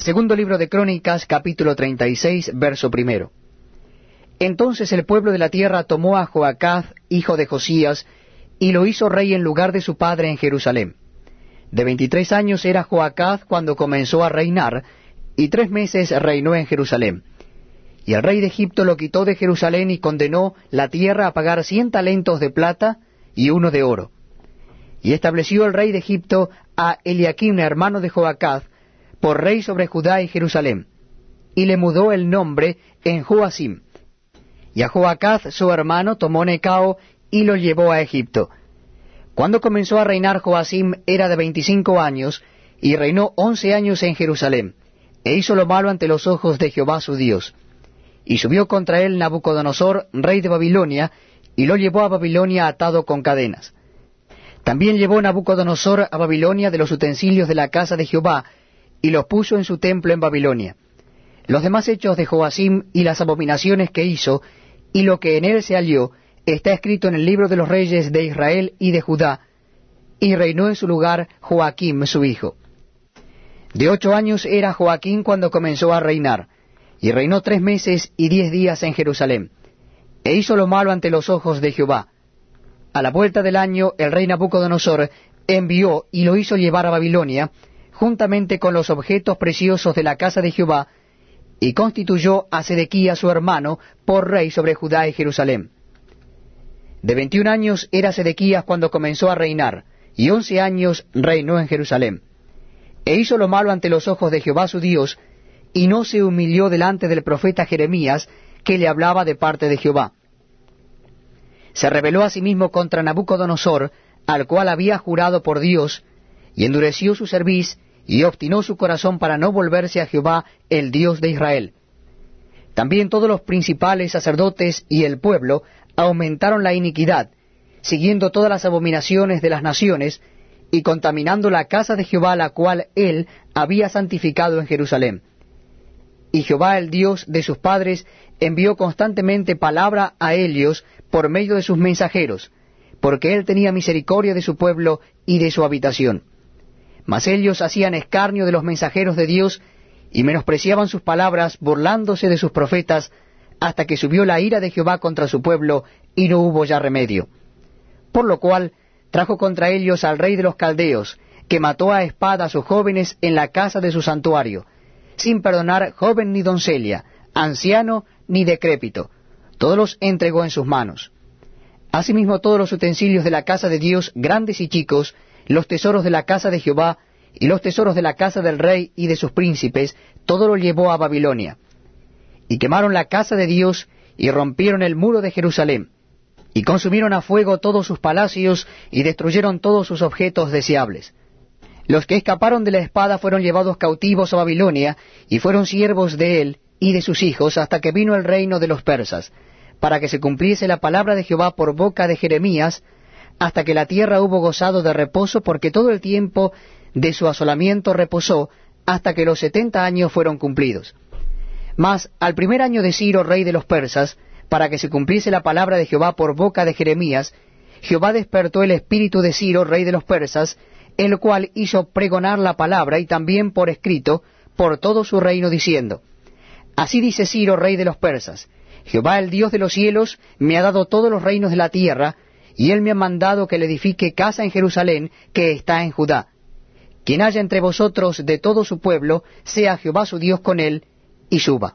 Segundo libro de Crónicas, capítulo 36, verso primero. Entonces el pueblo de la tierra tomó a Joacaz, hijo de Josías, y lo hizo rey en lugar de su padre en Jerusalén. De veintitrés años era Joacaz cuando comenzó a reinar, y tres meses reinó en Jerusalén. Y el rey de Egipto lo quitó de Jerusalén y condenó la tierra a pagar cien talentos de plata y uno de oro. Y estableció el rey de Egipto a Eliakim, hermano de Joacaz, por rey sobre Judá y Jerusalén, y le mudó el nombre en Joacim. Y a Joacaz su hermano tomó Necao y lo llevó a Egipto. Cuando comenzó a reinar Joacim era de veinticinco años, y reinó once años en Jerusalén, e hizo lo malo ante los ojos de Jehová su Dios. Y subió contra él Nabucodonosor, rey de Babilonia, y lo llevó a Babilonia atado con cadenas. También llevó Nabucodonosor a Babilonia de los utensilios de la casa de Jehová, y los puso en su templo en Babilonia. Los demás hechos de Joacim y las abominaciones que hizo, y lo que en él se halló, está escrito en el libro de los reyes de Israel y de Judá, y reinó en su lugar Joaquim su hijo. De ocho años era Joaquín cuando comenzó a reinar, y reinó tres meses y diez días en Jerusalén, e hizo lo malo ante los ojos de Jehová. A la vuelta del año el rey Nabucodonosor envió y lo hizo llevar a Babilonia, juntamente con los objetos preciosos de la casa de Jehová, y constituyó a Sedequía su hermano por rey sobre Judá y Jerusalén. De veintiún años era Sedequías cuando comenzó a reinar, y once años reinó en Jerusalén. E hizo lo malo ante los ojos de Jehová su Dios, y no se humilló delante del profeta Jeremías, que le hablaba de parte de Jehová. Se rebeló asimismo contra Nabucodonosor, al cual había jurado por Dios, y endureció su cerviz, y obstinó su corazón para no volverse a Jehová, el Dios de Israel. También todos los principales sacerdotes y el pueblo aumentaron la iniquidad, siguiendo todas las abominaciones de las naciones, y contaminando la casa de Jehová, la cual él había santificado en Jerusalén. Y Jehová, el Dios de sus padres, envió constantemente palabra a ellos por medio de sus mensajeros, porque él tenía misericordia de su pueblo y de su habitación. Mas ellos hacían escarnio de los mensajeros de Dios y menospreciaban sus palabras, burlándose de sus profetas, hasta que subió la ira de Jehová contra su pueblo, y no hubo ya remedio. Por lo cual trajo contra ellos al rey de los caldeos, que mató a espada a sus jóvenes en la casa de su santuario, sin perdonar joven ni doncella, anciano ni decrépito, todos los entregó en sus manos. Asimismo todos los utensilios de la casa de Dios, grandes y chicos, los tesoros de la casa de Jehová y los tesoros de la casa del rey y de sus príncipes, todo lo llevó a Babilonia. Y quemaron la casa de Dios y rompieron el muro de Jerusalén, y consumieron a fuego todos sus palacios y destruyeron todos sus objetos deseables. Los que escaparon de la espada fueron llevados cautivos a Babilonia, y fueron siervos de él y de sus hijos hasta que vino el reino de los persas, para que se cumpliese la palabra de Jehová por boca de Jeremías, hasta que la tierra hubo gozado de reposo, porque todo el tiempo de su asolamiento reposó, hasta que los setenta años fueron cumplidos. Mas al primer año de Ciro, rey de los persas, para que se cumpliese la palabra de Jehová por boca de Jeremías, Jehová despertó el espíritu de Ciro, rey de los persas, el cual hizo pregonar la palabra y también por escrito por todo su reino, diciendo, Así dice Ciro, rey de los persas, Jehová el Dios de los cielos me ha dado todos los reinos de la tierra, y él me ha mandado que le edifique casa en Jerusalén, que está en Judá. Quien haya entre vosotros de todo su pueblo, sea Jehová su Dios con él, y suba.